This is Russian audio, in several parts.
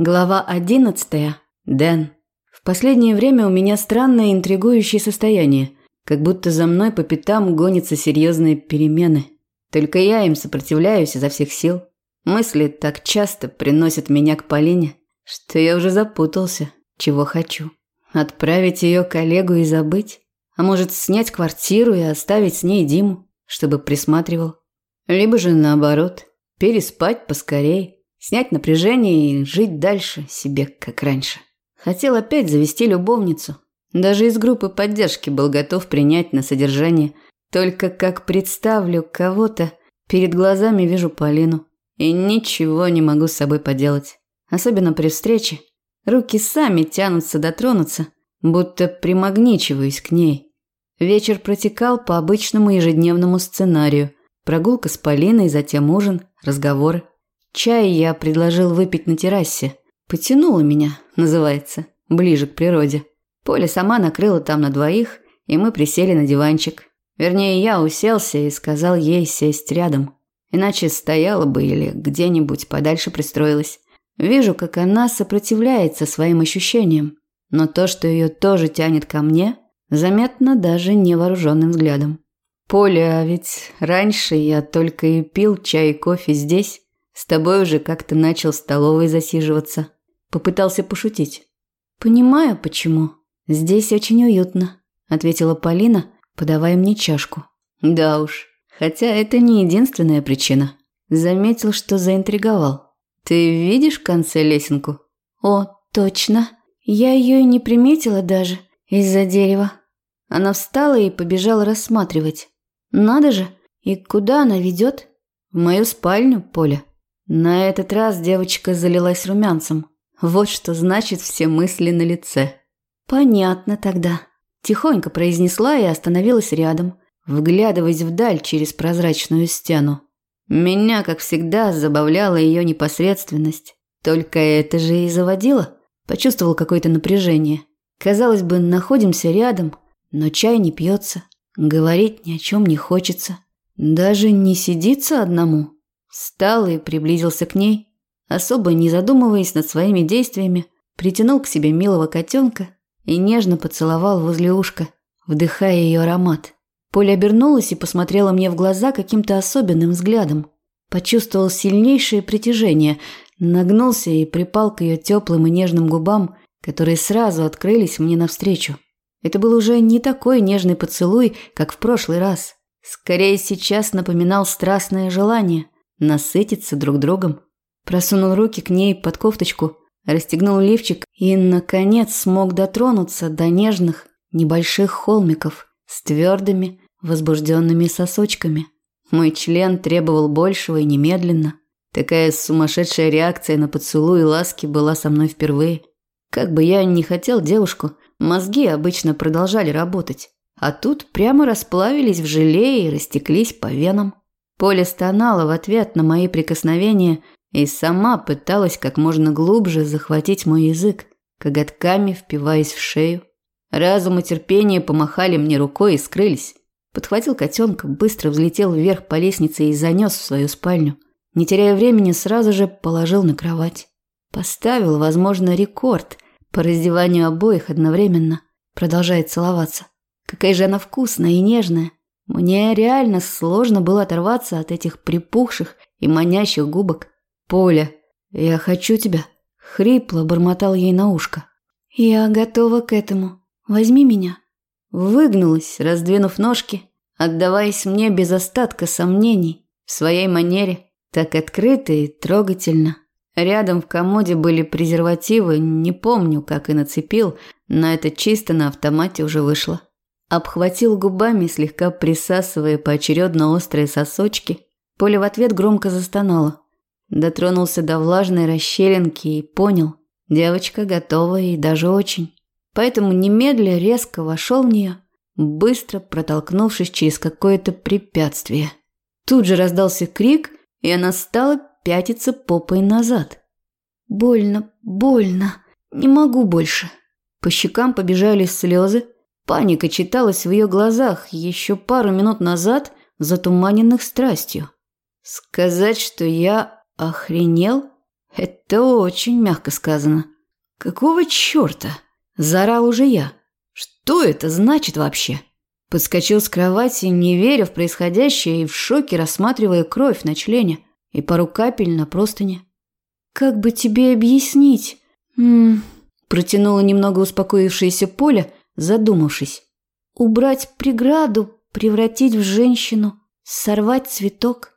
Глава одиннадцатая. Дэн. В последнее время у меня странное интригующее состояние, как будто за мной по пятам гонятся серьезные перемены. Только я им сопротивляюсь изо всех сил. Мысли так часто приносят меня к Полине, что я уже запутался, чего хочу. Отправить ее коллегу и забыть? А может, снять квартиру и оставить с ней Диму, чтобы присматривал? Либо же наоборот, переспать поскорей Снять напряжение и жить дальше себе, как раньше. Хотел опять завести любовницу. Даже из группы поддержки был готов принять на содержание. Только как представлю кого-то, перед глазами вижу Полину. И ничего не могу с собой поделать. Особенно при встрече. Руки сами тянутся дотронуться, будто примагничиваюсь к ней. Вечер протекал по обычному ежедневному сценарию. Прогулка с Полиной, затем ужин, разговоры. Чай я предложил выпить на террасе. Потянуло меня, называется, ближе к природе. Поля сама накрыла там на двоих, и мы присели на диванчик. Вернее, я уселся и сказал ей сесть рядом. Иначе стояла бы или где-нибудь подальше пристроилась. Вижу, как она сопротивляется своим ощущениям. Но то, что ее тоже тянет ко мне, заметно даже невооруженным взглядом. Поля, а ведь раньше я только и пил чай и кофе здесь, с тобой уже как-то начал в столовой засиживаться. Попытался пошутить. Понимаю, почему. Здесь очень уютно, ответила Полина, подавая мне чашку. Да уж. Хотя это не единственная причина. Заметил, что заинтриговал. Ты видишь в конце лесенку? О, точно. Я ее и не приметила даже из-за дерева. Она встала и побежала рассматривать. Надо же, и куда она ведет? В мою спальню, Поля. На этот раз девочка залилась румянцем. Вот что значит все мысли на лице. Понятно тогда. Тихонько произнесла и остановилась рядом, вглядываясь вдаль через прозрачную стену. Меня, как всегда, забавляла ее непосредственность. Только это же и заводило. Почувствовал какое-то напряжение. Казалось бы, находимся рядом, но чай не пьется, говорить ни о чем не хочется. Даже не сидится одному. Встал и приблизился к ней, особо не задумываясь над своими действиями, притянул к себе милого котенка и нежно поцеловал возле ушка, вдыхая ее аромат. Поля обернулась и посмотрела мне в глаза каким-то особенным взглядом. Почувствовал сильнейшее притяжение, нагнулся и припал к ее теплым и нежным губам, которые сразу открылись мне навстречу. Это был уже не такой нежный поцелуй, как в прошлый раз. Скорее сейчас напоминал страстное желание – насытиться друг другом. Просунул руки к ней под кофточку, расстегнул лифчик и, наконец, смог дотронуться до нежных небольших холмиков с твердыми, возбужденными сосочками. Мой член требовал большего и немедленно. Такая сумасшедшая реакция на поцелуй и ласки была со мной впервые. Как бы я ни хотел девушку, мозги обычно продолжали работать. А тут прямо расплавились в желе и растеклись по венам. Поля стонала в ответ на мои прикосновения и сама пыталась как можно глубже захватить мой язык, коготками впиваясь в шею. Разум и терпение помахали мне рукой и скрылись. Подхватил котенка, быстро взлетел вверх по лестнице и занес в свою спальню. Не теряя времени, сразу же положил на кровать. Поставил, возможно, рекорд по раздеванию обоих одновременно, продолжая целоваться. Какая же она вкусная и нежная. Мне реально сложно было оторваться от этих припухших и манящих губок. «Поля, я хочу тебя», — хрипло бормотал ей на ушко. «Я готова к этому. Возьми меня». Выгнулась, раздвинув ножки, отдаваясь мне без остатка сомнений, в своей манере, так открыто и трогательно. Рядом в комоде были презервативы, не помню, как и нацепил, но это чисто на автомате уже вышло. Обхватил губами, слегка присасывая поочередно острые сосочки. Поля в ответ громко застонала. Дотронулся до влажной расщелинки и понял, девочка готова и даже очень. Поэтому немедля резко вошел в нее, быстро протолкнувшись через какое-то препятствие. Тут же раздался крик, и она стала пятиться попой назад. «Больно, больно, не могу больше». По щекам побежали слезы, Паника читалась в ее глазах еще пару минут назад, затуманенных страстью. Сказать, что я охренел? Это очень мягко сказано. Какого чёрта? Заорал уже я. Что это значит вообще? Подскочил с кровати, не веря в происходящее и в шоке рассматривая кровь на члене и пару капель на простыне. «Как бы тебе объяснить?» М -м, протянула немного успокоившееся Поля, задумавшись. «Убрать преграду, превратить в женщину, сорвать цветок».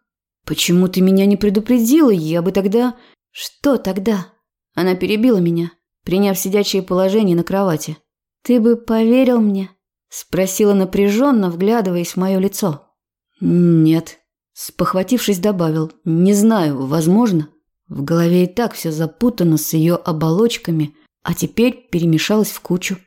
«Почему ты меня не предупредила? Я бы тогда...» «Что тогда?» Она перебила меня, приняв сидячее положение на кровати. «Ты бы поверил мне?» Спросила напряженно, вглядываясь в мое лицо. «Нет». Спохватившись, добавил. «Не знаю, возможно». В голове и так все запутано с ее оболочками, а теперь перемешалось в кучу.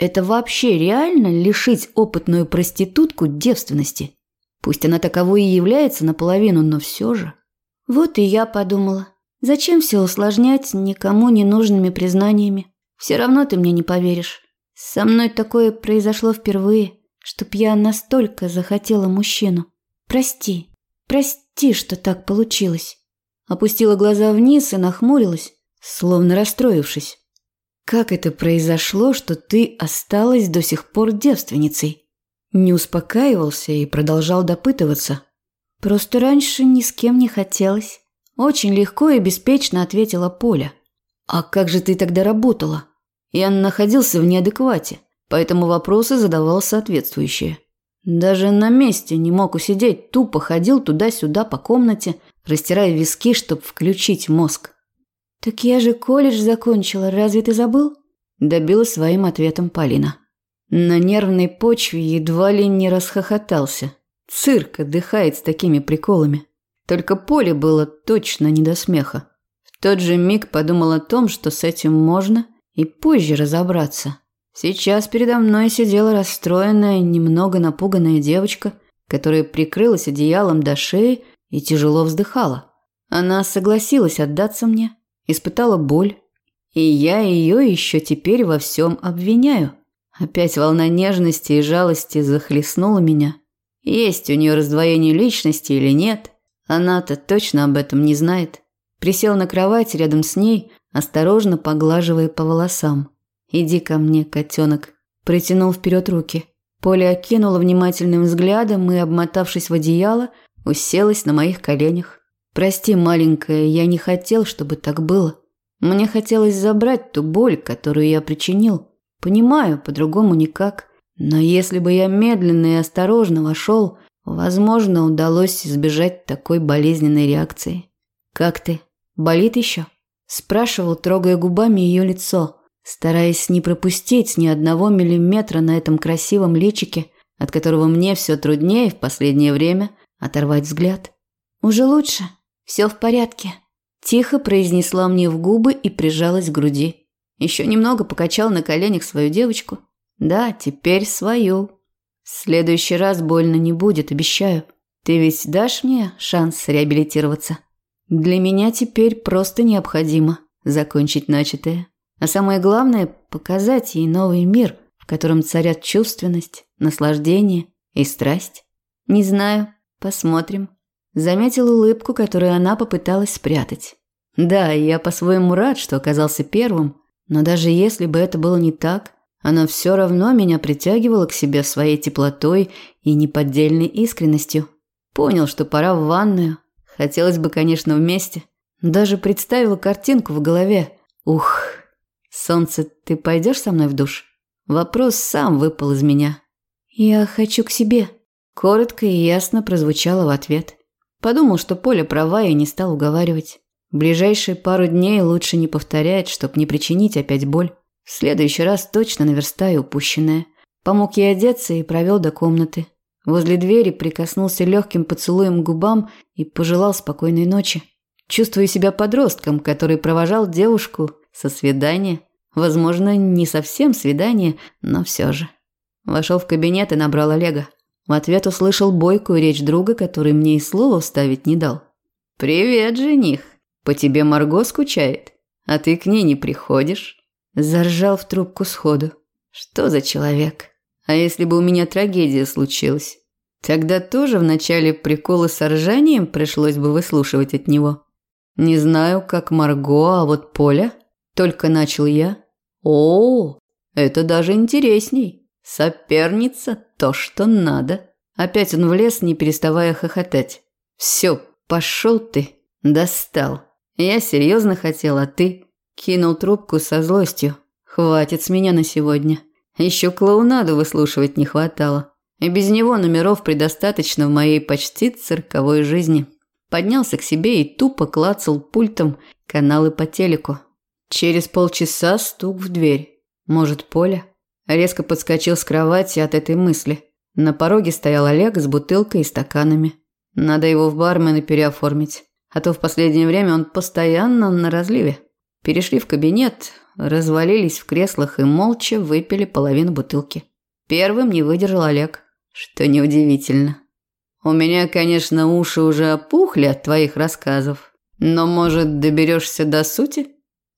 Это вообще реально лишить опытную проститутку девственности? Пусть она таковой и является наполовину, но все же. Вот и я подумала. Зачем все усложнять никому ненужными признаниями? Все равно ты мне не поверишь. Со мной такое произошло впервые, чтоб я настолько захотела мужчину. Прости, прости, что так получилось. Опустила глаза вниз и нахмурилась, словно расстроившись. Как это произошло, что ты осталась до сих пор девственницей? Не успокаивался и продолжал допытываться. Просто раньше ни с кем не хотелось. Очень легко и беспечно ответила Поля. А как же ты тогда работала? Я находился в неадеквате, поэтому вопросы задавал соответствующие. Даже на месте не мог усидеть, тупо ходил туда-сюда по комнате, растирая виски, чтобы включить мозг. «Так я же колледж закончила, разве ты забыл?» Добила своим ответом Полина. На нервной почве едва ли не расхохотался. Цирк отдыхает с такими приколами. Только Поле было точно не до смеха. В тот же миг подумал о том, что с этим можно – и позже разобраться. Сейчас передо мной сидела расстроенная, немного напуганная девочка, которая прикрылась одеялом до шеи и тяжело вздыхала. Она согласилась отдаться мне, испытала боль, и я ее еще теперь во всем обвиняю. Опять волна нежности и жалости захлестнула меня. Есть у нее раздвоение личности или нет, она-то точно об этом не знает. Присел на кровать рядом с ней, осторожно поглаживая по волосам. «Иди ко мне, котенок», – протянул вперед руки. Поля окинула внимательным взглядом и, обмотавшись в одеяло, уселась на моих коленях. «Прости, маленькая, я не хотел, чтобы так было. Мне хотелось забрать ту боль, которую я причинил. Понимаю, по-другому никак. Но если бы я медленно и осторожно вошел, возможно, удалось избежать такой болезненной реакции. Как ты? Болит еще?» Спрашивал, трогая губами ее лицо, стараясь не пропустить ни одного миллиметра на этом красивом личике, от которого мне все труднее в последнее время оторвать взгляд. «Уже лучше. Все в порядке», – тихо произнесла мне в губы и прижалась к груди. Еще немного покачал на коленях свою девочку. «Да, теперь свою. В следующий раз больно не будет, обещаю. Ты ведь дашь мне шанс реабилитироваться?» Для меня теперь просто необходимо закончить начатое. А самое главное – показать ей новый мир, в котором царят чувственность, наслаждение и страсть. Не знаю, посмотрим. Заметил улыбку, которую она попыталась спрятать. Да, я по-своему рад, что оказался первым, но даже если бы это было не так, она все равно меня притягивала к себе своей теплотой и неподдельной искренностью. Понял, что пора в ванную, Хотелось бы, конечно, вместе. Даже представила картинку в голове. Ух, солнце, ты пойдешь со мной в душ? Вопрос сам выпал из меня. Я хочу к себе. Коротко и ясно прозвучало в ответ. Подумал, что Поля права и не стал уговаривать. Ближайшие пару дней лучше не повторять, чтоб не причинить опять боль. В следующий раз точно наверстаю упущенное. Помог ей одеться и провел до комнаты. Возле двери прикоснулся легким поцелуем к губам и пожелал спокойной ночи. Чувствую себя подростком, который провожал девушку со свидания. Возможно, не совсем свидание, но все же. Вошел в кабинет и набрал Олега. В ответ услышал бойкую речь друга, который мне и слова вставить не дал. «Привет, жених. По тебе Марго скучает, а ты к ней не приходишь?» Заржал в трубку сходу. «Что за человек?» А если бы у меня трагедия случилась? Тогда тоже в начале приколы с ржанием пришлось бы выслушивать от него. Не знаю, как Марго, а вот Поля. Только начал я. О, это даже интересней. Соперница – то, что надо. Опять он влез, не переставая хохотать. Все, пошел ты. Достал. Я серьезно хотел, а ты... Кинул трубку со злостью. Хватит с меня на сегодня. Еще клоунаду выслушивать не хватало. И без него номеров предостаточно в моей почти цирковой жизни. Поднялся к себе и тупо клацал пультом каналы по телеку. Через полчаса стук в дверь. Может, Поля? Резко подскочил с кровати от этой мысли. На пороге стоял Олег с бутылкой и стаканами. Надо его в бармена переоформить. А то в последнее время он постоянно на разливе. Перешли в кабинет, развалились в креслах и молча выпили половину бутылки. Первым не выдержал Олег, что неудивительно. У меня, конечно, уши уже опухли от твоих рассказов, но, может, доберешься до сути?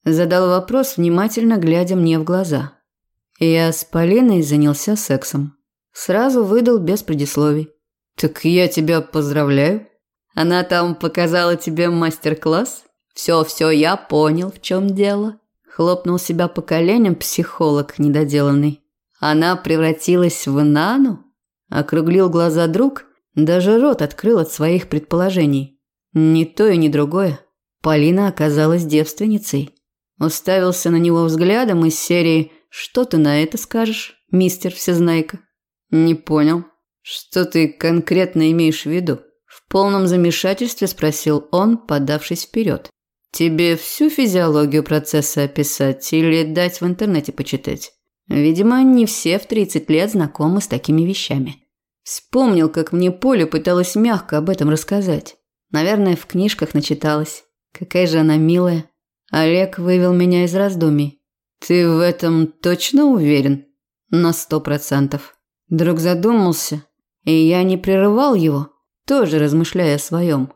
Задал вопрос, внимательно глядя мне в глаза. Я с Полиной занялся сексом. Сразу выдал без предисловий. Так я тебя поздравляю. Она там показала тебе мастер-класс? Все-все, я понял, в чем дело. Хлопнул себя по коленям психолог недоделанный. Она превратилась в Нану? Округлил глаза друг, даже рот открыл от своих предположений. Ни то и ни другое. Полина оказалась девственницей. Уставился на него взглядом из серии «Что ты на это скажешь, мистер Всезнайка?» «Не понял. Что ты конкретно имеешь в виду?» В полном замешательстве спросил он, подавшись вперед. Тебе всю физиологию процесса описать или дать в интернете почитать? Видимо, не все в 30 лет знакомы с такими вещами. Вспомнил, как мне Поля пыталась мягко об этом рассказать. Наверное, в книжках начиталась. Какая же она милая. Олег вывел меня из раздумий. Ты в этом точно уверен? На сто процентов. Друг задумался, и я не прерывал его, тоже размышляя о своем.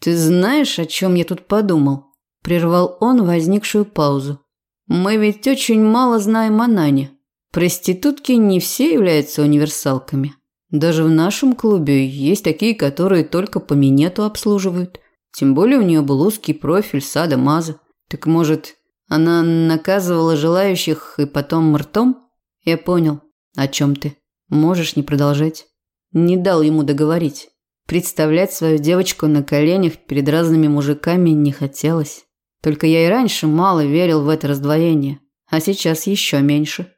Ты знаешь, о чем я тут подумал? Прервал он возникшую паузу. Мы ведь очень мало знаем о Нане. Проститутки не все являются универсалками. Даже в нашем клубе есть такие, которые только по минету обслуживают. Тем более у нее был узкий профиль сада Маза. Так может, она наказывала желающих и потом ртом? Я понял, о чем ты. Можешь не продолжать. Не дал ему договорить. Представлять свою девочку на коленях перед разными мужиками не хотелось. Только я и раньше мало верил в это раздвоение, а сейчас еще меньше.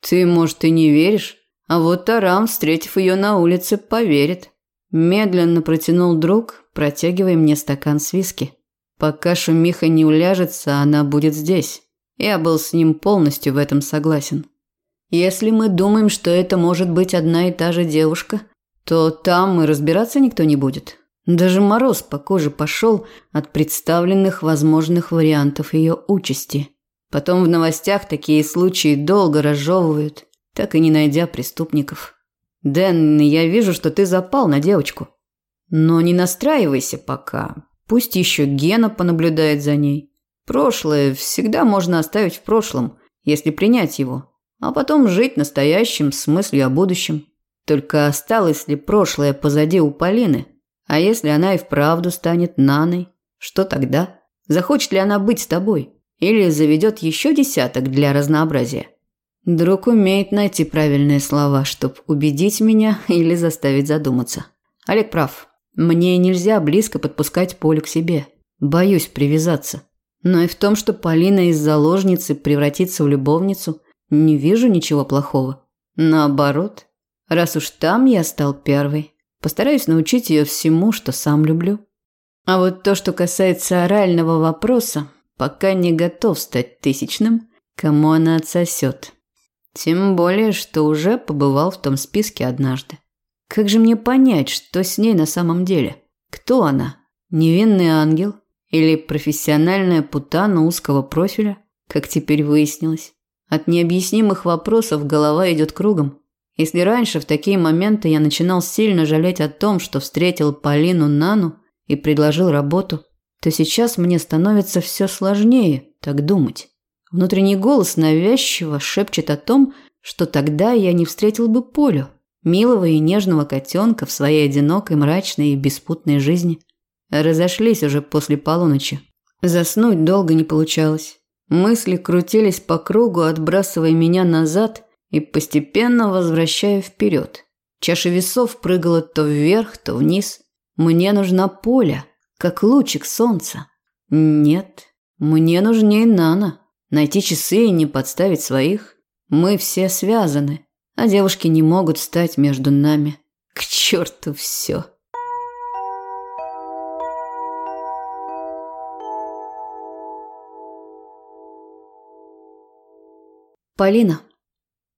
Ты, может, и не веришь, а вот Тарам, встретив ее на улице, поверит. Медленно протянул друг, протягивая мне стакан с виски. Пока шумиха не уляжется, она будет здесь. Я был с ним полностью в этом согласен. Если мы думаем, что это может быть одна и та же девушка, то там и разбираться никто не будет. Даже мороз по коже пошел от представленных возможных вариантов ее участи. Потом в новостях такие случаи долго разжевывают, так и не найдя преступников. «Дэн, я вижу, что ты запал на девочку. Но не настраивайся пока. Пусть еще Гена понаблюдает за ней. Прошлое всегда можно оставить в прошлом, если принять его, а потом жить настоящим с мыслью о будущем. Только осталось ли прошлое позади у Полины?» А если она и вправду станет Наной, что тогда? Захочет ли она быть с тобой? Или заведет еще десяток для разнообразия? Друг умеет найти правильные слова, чтобы убедить меня или заставить задуматься. Олег прав. Мне нельзя близко подпускать Полю к себе. Боюсь привязаться. Но и в том, что Полина из заложницы превратится в любовницу, не вижу ничего плохого. Наоборот, раз уж там я стал первой, Постараюсь научить ее всему, что сам люблю. А вот то, что касается орального вопроса, пока не готов стать тысячным, кому она отсосет. Тем более, что уже побывал в том списке однажды. Как же мне понять, что с ней на самом деле? Кто она? Невинный ангел? Или профессиональная путана узкого профиля, как теперь выяснилось? От необъяснимых вопросов голова идет кругом. Если раньше в такие моменты я начинал сильно жалеть о том, что встретил Полину Нану и предложил работу, то сейчас мне становится все сложнее так думать. Внутренний голос навязчиво шепчет о том, что тогда я не встретил бы Полю, милого и нежного котенка в своей одинокой, мрачной и беспутной жизни. Разошлись уже после полуночи. Заснуть долго не получалось. Мысли крутились по кругу, отбрасывая меня назад и постепенно возвращая вперед. Чаша весов прыгала то вверх, то вниз. Мне нужна Поля, как лучик солнца. Нет, мне нужнее Нана. Найти часы и не подставить своих. Мы все связаны, а девушки не могут стать между нами. К черту все. Полина.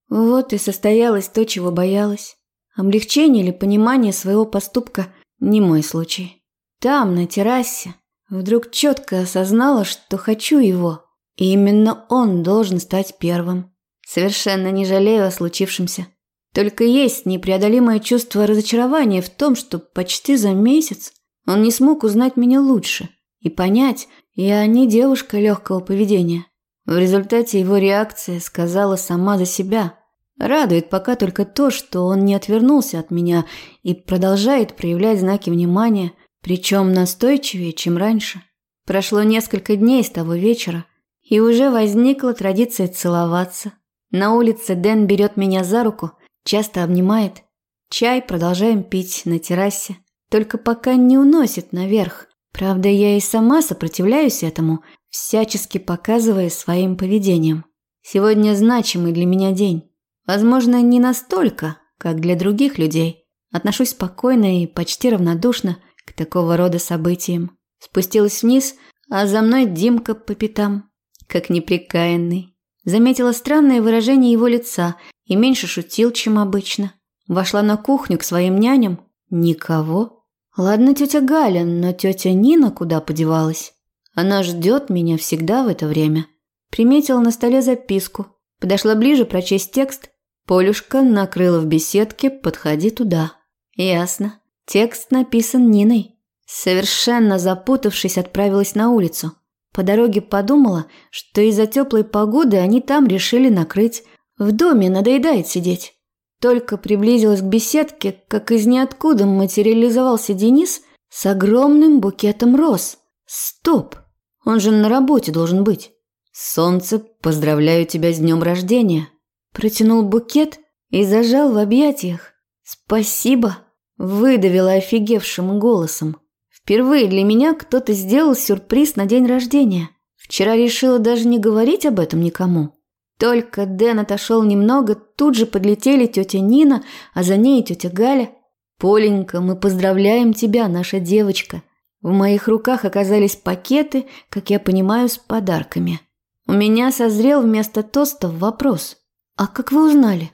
Вот и состоялось то, чего боялась. Облегчение или понимание своего поступка – не мой случай. Там, на террасе, вдруг четко осознала, что хочу его. И именно он должен стать первым. Совершенно не жалею о случившемся. Только есть непреодолимое чувство разочарования в том, что почти за месяц он не смог узнать меня лучше и понять, я не девушка легкого поведения. В результате его реакция сказала сама за себя. Радует пока только то, что он не отвернулся от меня и продолжает проявлять знаки внимания, причем настойчивее, чем раньше. Прошло несколько дней с того вечера, и уже возникла традиция целоваться. На улице Дэн берет меня за руку, часто обнимает. Чай продолжаем пить на террасе, только пока не уносит наверх. Правда, я и сама сопротивляюсь этому, всячески показывая своим поведением. Сегодня значимый для меня день. Возможно, не настолько, как для других людей. Отношусь спокойно и почти равнодушно к такого рода событиям. Спустилась вниз, а за мной Димка по пятам, как неприкаянный. Заметила странное выражение его лица и меньше шутил, чем обычно. Вошла на кухню к своим няням. Никого. Ладно, тетя Галя, но тетя Нина куда подевалась? Она ждет меня всегда в это время. Приметила на столе записку. Подошла ближе прочесть текст. Полюшка накрыла в беседке, подходи туда. Ясно. Текст написан Ниной. Совершенно запутавшись, отправилась на улицу. По дороге подумала, что из-за теплой погоды они там решили накрыть. В доме надоедает сидеть. Только приблизилась к беседке, как из ниоткуда материализовался Денис с огромным букетом роз. Стоп! Он же на работе должен быть. Солнце, поздравляю тебя с днем рождения. Протянул букет и зажал в объятиях. Спасибо, выдавила офигевшим голосом. Впервые для меня кто-то сделал сюрприз на день рождения. Вчера решила даже не говорить об этом никому. Только Дэн отошел немного, тут же подлетели тетя Нина, а за ней тетя Галя. «Поленька, мы поздравляем тебя, наша девочка. В моих руках оказались пакеты, как я понимаю, с подарками. У меня созрел вместо тоста вопрос. «А как вы узнали?»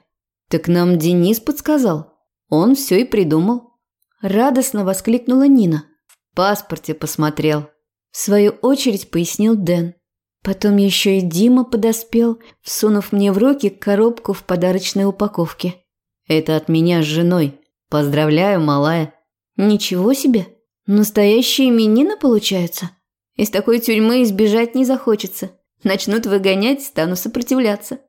«Так нам Денис подсказал. Он все и придумал». Радостно воскликнула Нина. «В паспорте посмотрел». В свою очередь пояснил Дэн. Потом еще и Дима подоспел, всунув мне в руки коробку в подарочной упаковке. «Это от меня с женой. Поздравляю, малая». «Ничего себе!» Настоящие именины, получается? Из такой тюрьмы избежать не захочется. Начнут выгонять, стану сопротивляться.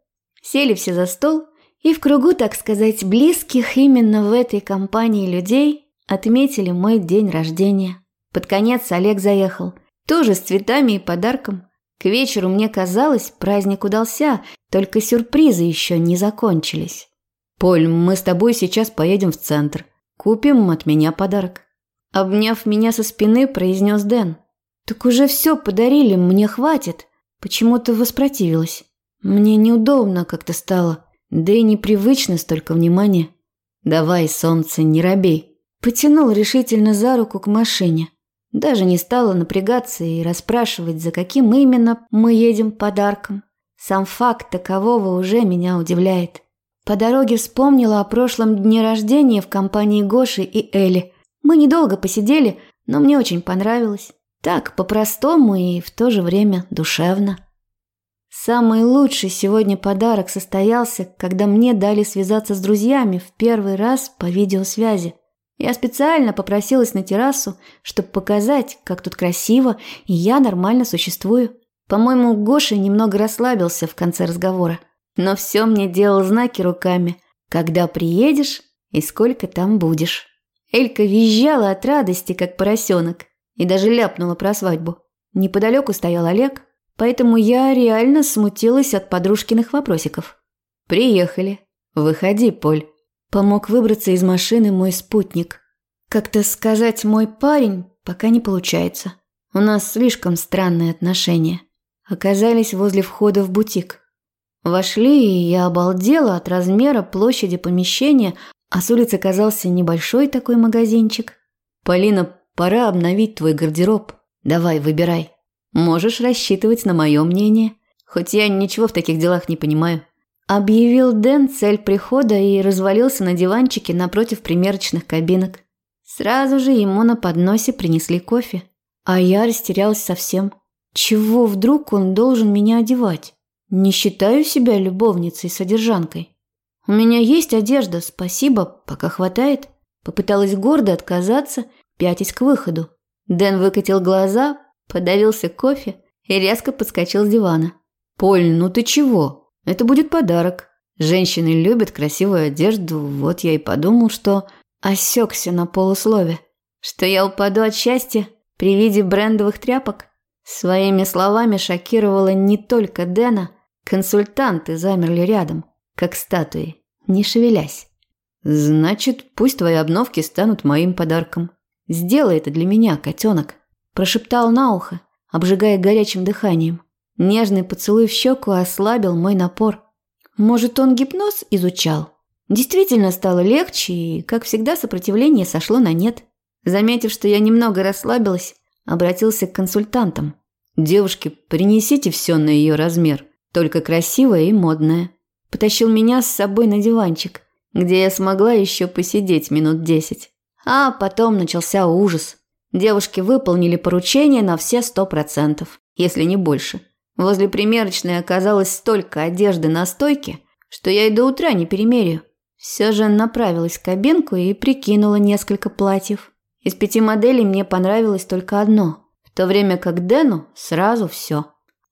Сели все за стол, и в кругу, так сказать, близких именно в этой компании людей отметили мой день рождения. Под конец Олег заехал, тоже с цветами и подарком. К вечеру мне казалось, праздник удался, только сюрпризы еще не закончились. «Поль, мы с тобой сейчас поедем в центр. Купим от меня подарок». Обняв меня со спины, произнес Дэн. «Так уже все подарили, мне хватит». Почему-то воспротивилась. Мне неудобно как-то стало, да и непривычно столько внимания. «Давай, солнце, не робей». Потянул решительно за руку к машине. Даже не стала напрягаться и расспрашивать, за каким именно мы едем подарком. Сам факт такового уже меня удивляет. По дороге вспомнила о прошлом дне рождения в компании Гоши и Эли – мы недолго посидели, но мне очень понравилось. Так, по-простому и в то же время душевно. Самый лучший сегодня подарок состоялся, когда мне дали связаться с друзьями в первый раз по видеосвязи. Я специально попросилась на террасу, чтобы показать, как тут красиво, и я нормально существую. По-моему, Гоша немного расслабился в конце разговора. Но все мне делал знаки руками. Когда приедешь и сколько там будешь. Элька визжала от радости, как поросенок, и даже ляпнула про свадьбу. Неподалеку стоял Олег, поэтому я реально смутилась от подружкиных вопросиков. «Приехали. Выходи, Поль». Помог выбраться из машины мой спутник. Как-то сказать «мой парень» пока не получается. У нас слишком странные отношения. Оказались возле входа в бутик. Вошли, и я обалдела от размера площади помещения, а с улицы казался небольшой такой магазинчик. «Полина, пора обновить твой гардероб. Давай, выбирай. Можешь рассчитывать на мое мнение, хоть я ничего в таких делах не понимаю». Объявил Дэн цель прихода и развалился на диванчике напротив примерочных кабинок. Сразу же ему на подносе принесли кофе. А я растерялась совсем. Чего вдруг он должен меня одевать? Не считаю себя любовницей-содержанкой. У меня есть одежда, спасибо, пока хватает. Попыталась гордо отказаться, пятясь к выходу. Дэн выкатил глаза, подавился кофе и резко подскочил с дивана. «Поль, ну ты чего? Это будет подарок. Женщины любят красивую одежду, вот я и подумал, что...» Осекся на полуслове. Что я упаду от счастья при виде брендовых тряпок? Своими словами шокировала не только Дэна, консультанты замерли рядом, как статуи, не шевелясь. «Значит, пусть твои обновки станут моим подарком. Сделай это для меня, котенок», – прошептал на ухо, обжигая горячим дыханием. Нежный поцелуй в щеку ослабил мой напор. Может, он гипноз изучал? Действительно стало легче, и, как всегда, сопротивление сошло на нет. Заметив, что я немного расслабилась, обратился к консультантам. «Девушки, принесите все на ее размер, только красивое и модное». Потащил меня с собой на диванчик, где я смогла еще посидеть минут десять. А потом начался ужас. Девушки выполнили поручение на все сто процентов, если не больше. Возле примерочной оказалось столько одежды на стойке, что я и до утра не перемерю. Все же направилась в кабинку и прикинула несколько платьев. Из пяти моделей мне понравилось только одно, в то время как Дэну сразу все.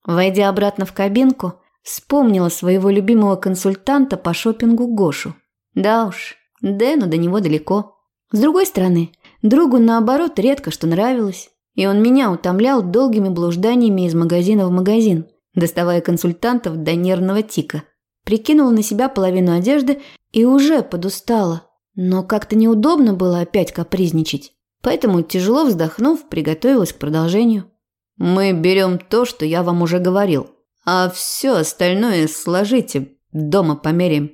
Войдя обратно в кабинку, вспомнила своего любимого консультанта по шопингу Гошу. Да уж, Дэну до него далеко. С другой стороны, другу наоборот редко что нравилось, и он меня утомлял долгими блужданиями из магазина в магазин, доставая консультантов до нервного тика. Прикинула на себя половину одежды и уже подустала, но как-то неудобно было опять капризничать. Поэтому, тяжело вздохнув, приготовилась к продолжению. «Мы берем то, что я вам уже говорил, а все остальное сложите, дома померяем».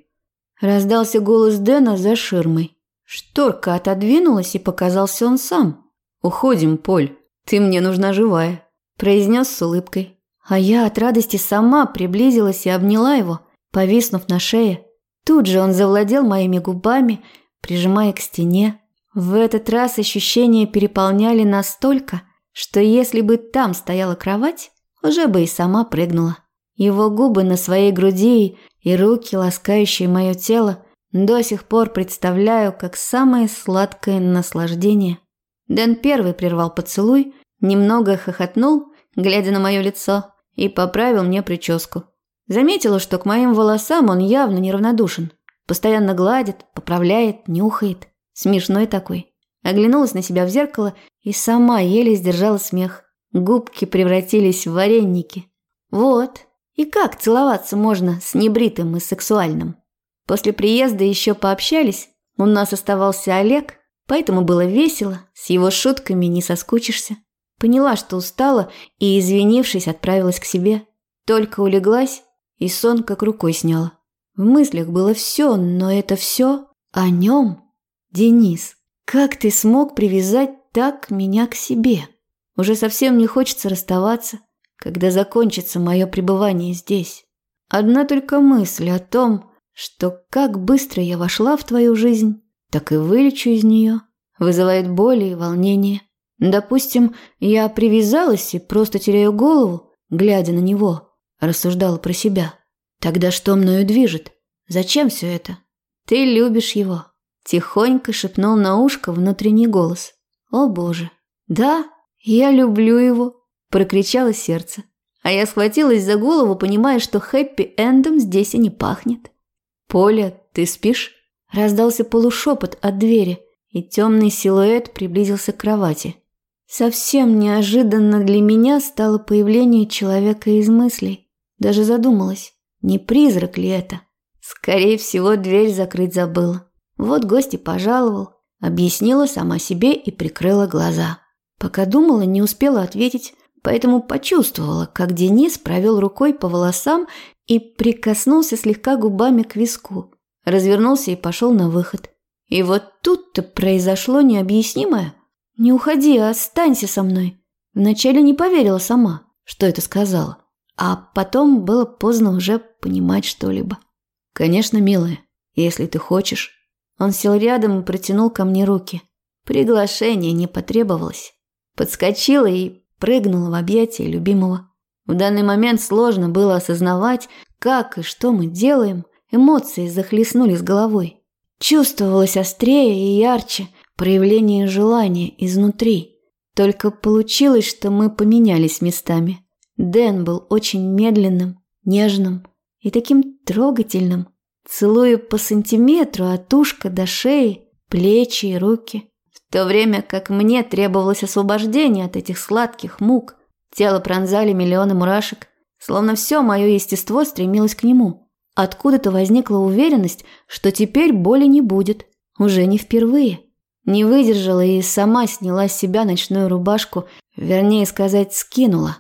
Раздался голос Дэна за ширмой. Шторка отодвинулась, и показался он сам. «Уходим, Поль, ты мне нужна живая», – произнес с улыбкой. А я от радости сама приблизилась и обняла его, повиснув на шее. Тут же он завладел моими губами, прижимая к стене. В этот раз ощущения переполняли настолько, что если бы там стояла кровать, уже бы и сама прыгнула. Его губы на своей груди и руки, ласкающие мое тело, до сих пор представляю как самое сладкое наслаждение. Дэн первый прервал поцелуй, немного хохотнул, глядя на мое лицо, и поправил мне прическу. Заметила, что к моим волосам он явно неравнодушен. Постоянно гладит, поправляет, нюхает. Смешной такой. Оглянулась на себя в зеркало и сама еле сдержала смех. Губки превратились в вареники. Вот. И как целоваться можно с небритым и сексуальным? После приезда еще пообщались. У нас оставался Олег, поэтому было весело, с его шутками не соскучишься. Поняла, что устала и, извинившись, отправилась к себе. Только улеглась, и сон как рукой сняла. В мыслях было все, но это все о нем. Денис, как ты смог привязать так меня к себе? Уже совсем не хочется расставаться, когда закончится мое пребывание здесь. Одна только мысль о том, что как быстро я вошла в твою жизнь, так и вылечу из нее, вызывает боль и волнение. Допустим, я привязалась и просто теряю голову, глядя на него рассуждала про себя. Тогда что мною движет? Зачем все это? Ты любишь его. Тихонько шепнул на ушко внутренний голос. О боже. Да, я люблю его. Прокричало сердце. А я схватилась за голову, понимая, что хэппи-эндом здесь и не пахнет. «Поля, ты спишь?» Раздался полушепот от двери, и темный силуэт приблизился к кровати. Совсем неожиданно для меня стало появление человека из мыслей. Даже задумалась, не призрак ли это? Скорее всего, дверь закрыть забыла. Вот гость и пожаловал, объяснила сама себе и прикрыла глаза. Пока думала, не успела ответить, поэтому почувствовала, как Денис провел рукой по волосам и прикоснулся слегка губами к виску. Развернулся и пошел на выход. И вот тут-то произошло необъяснимое. «Не уходи, останься со мной». Вначале не поверила сама, что это сказала. А потом было поздно уже понимать что-либо. «Конечно, милая, если ты хочешь». Он сел рядом и протянул ко мне руки. Приглашение не потребовалось. Подскочила и прыгнула в объятия любимого. В данный момент сложно было осознавать, как и что мы делаем. Эмоции захлестнули с головой. Чувствовалось острее и ярче проявление желания изнутри. Только получилось, что мы поменялись местами. Дэн был очень медленным, нежным и таким трогательным. Целую по сантиметру от ушка до шеи, плечи и руки. В то время как мне требовалось освобождение от этих сладких мук. Тело пронзали миллионы мурашек, словно все мое естество стремилось к нему. Откуда-то возникла уверенность, что теперь боли не будет. Уже не впервые. Не выдержала и сама сняла с себя ночную рубашку, вернее сказать, скинула.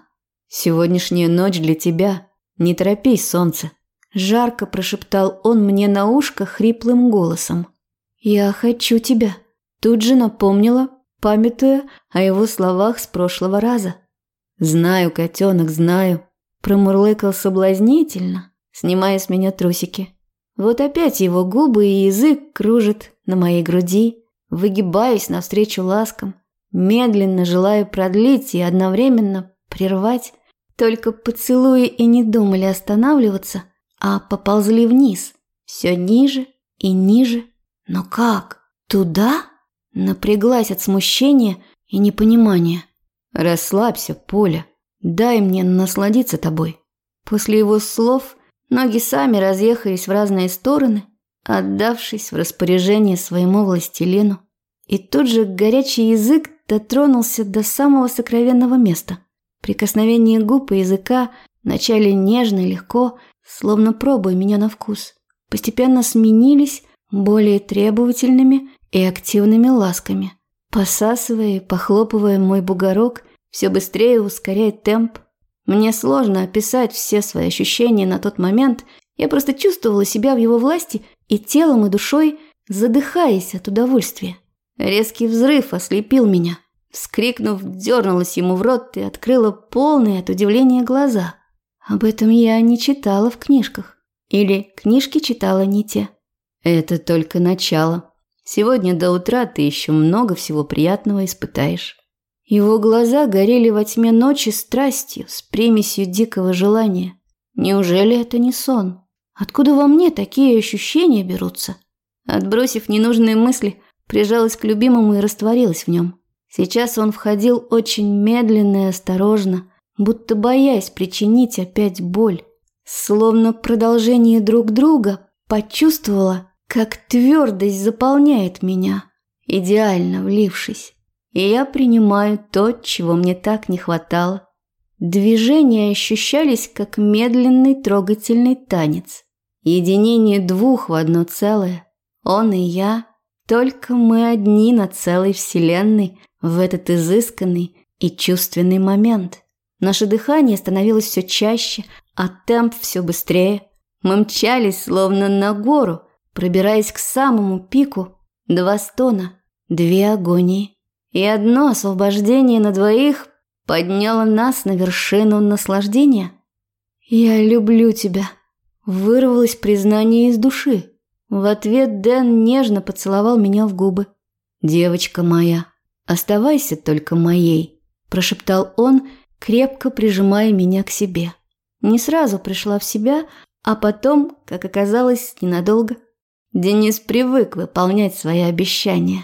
«Сегодняшняя ночь для тебя. Не торопись, солнце». Жарко прошептал он мне на ушко хриплым голосом. «Я хочу тебя», – тут же напомнила, памятуя о его словах с прошлого раза. «Знаю, котенок, знаю», – промурлыкал соблазнительно, снимая с меня трусики. Вот опять его губы и язык кружат на моей груди, выгибаясь навстречу ласкам, медленно желая продлить и одновременно прервать. Только поцелуи и не думали останавливаться, а поползли вниз, все ниже и ниже. Но как? Туда? Напряглась от смущения и непонимания. «Расслабься, Поля. Дай мне насладиться тобой». После его слов Ноги сами разъехались в разные стороны, отдавшись в распоряжение своему властелину. И тут же горячий язык дотронулся до самого сокровенного места. Прикосновение губ и языка вначале нежно и легко, словно пробуя меня на вкус, постепенно сменились более требовательными и активными ласками. Посасывая и похлопывая мой бугорок, все быстрее ускоряя темп, мне сложно описать все свои ощущения на тот момент. Я просто чувствовала себя в его власти и телом, и душой, задыхаясь от удовольствия. Резкий взрыв ослепил меня. Вскрикнув, дернулась ему в рот и открыла полные от удивления глаза. Об этом я не читала в книжках. Или книжки читала не те. Это только начало. Сегодня до утра ты еще много всего приятного испытаешь. Его глаза горели во тьме ночи страстью, с примесью дикого желания. Неужели это не сон? Откуда во мне такие ощущения берутся? Отбросив ненужные мысли, прижалась к любимому и растворилась в нем. Сейчас он входил очень медленно и осторожно, будто боясь причинить опять боль. Словно продолжение друг друга почувствовала, как твердость заполняет меня, идеально влившись и я принимаю то, чего мне так не хватало. Движения ощущались как медленный трогательный танец. Единение двух в одно целое. Он и я, только мы одни на целой вселенной в этот изысканный и чувственный момент. Наше дыхание становилось все чаще, а темп все быстрее. Мы мчались словно на гору, пробираясь к самому пику. Два стона, две агонии и одно освобождение на двоих подняло нас на вершину наслаждения. «Я люблю тебя», – вырвалось признание из души. В ответ Дэн нежно поцеловал меня в губы. «Девочка моя, оставайся только моей», – прошептал он, крепко прижимая меня к себе. Не сразу пришла в себя, а потом, как оказалось, ненадолго. Денис привык выполнять свои обещания.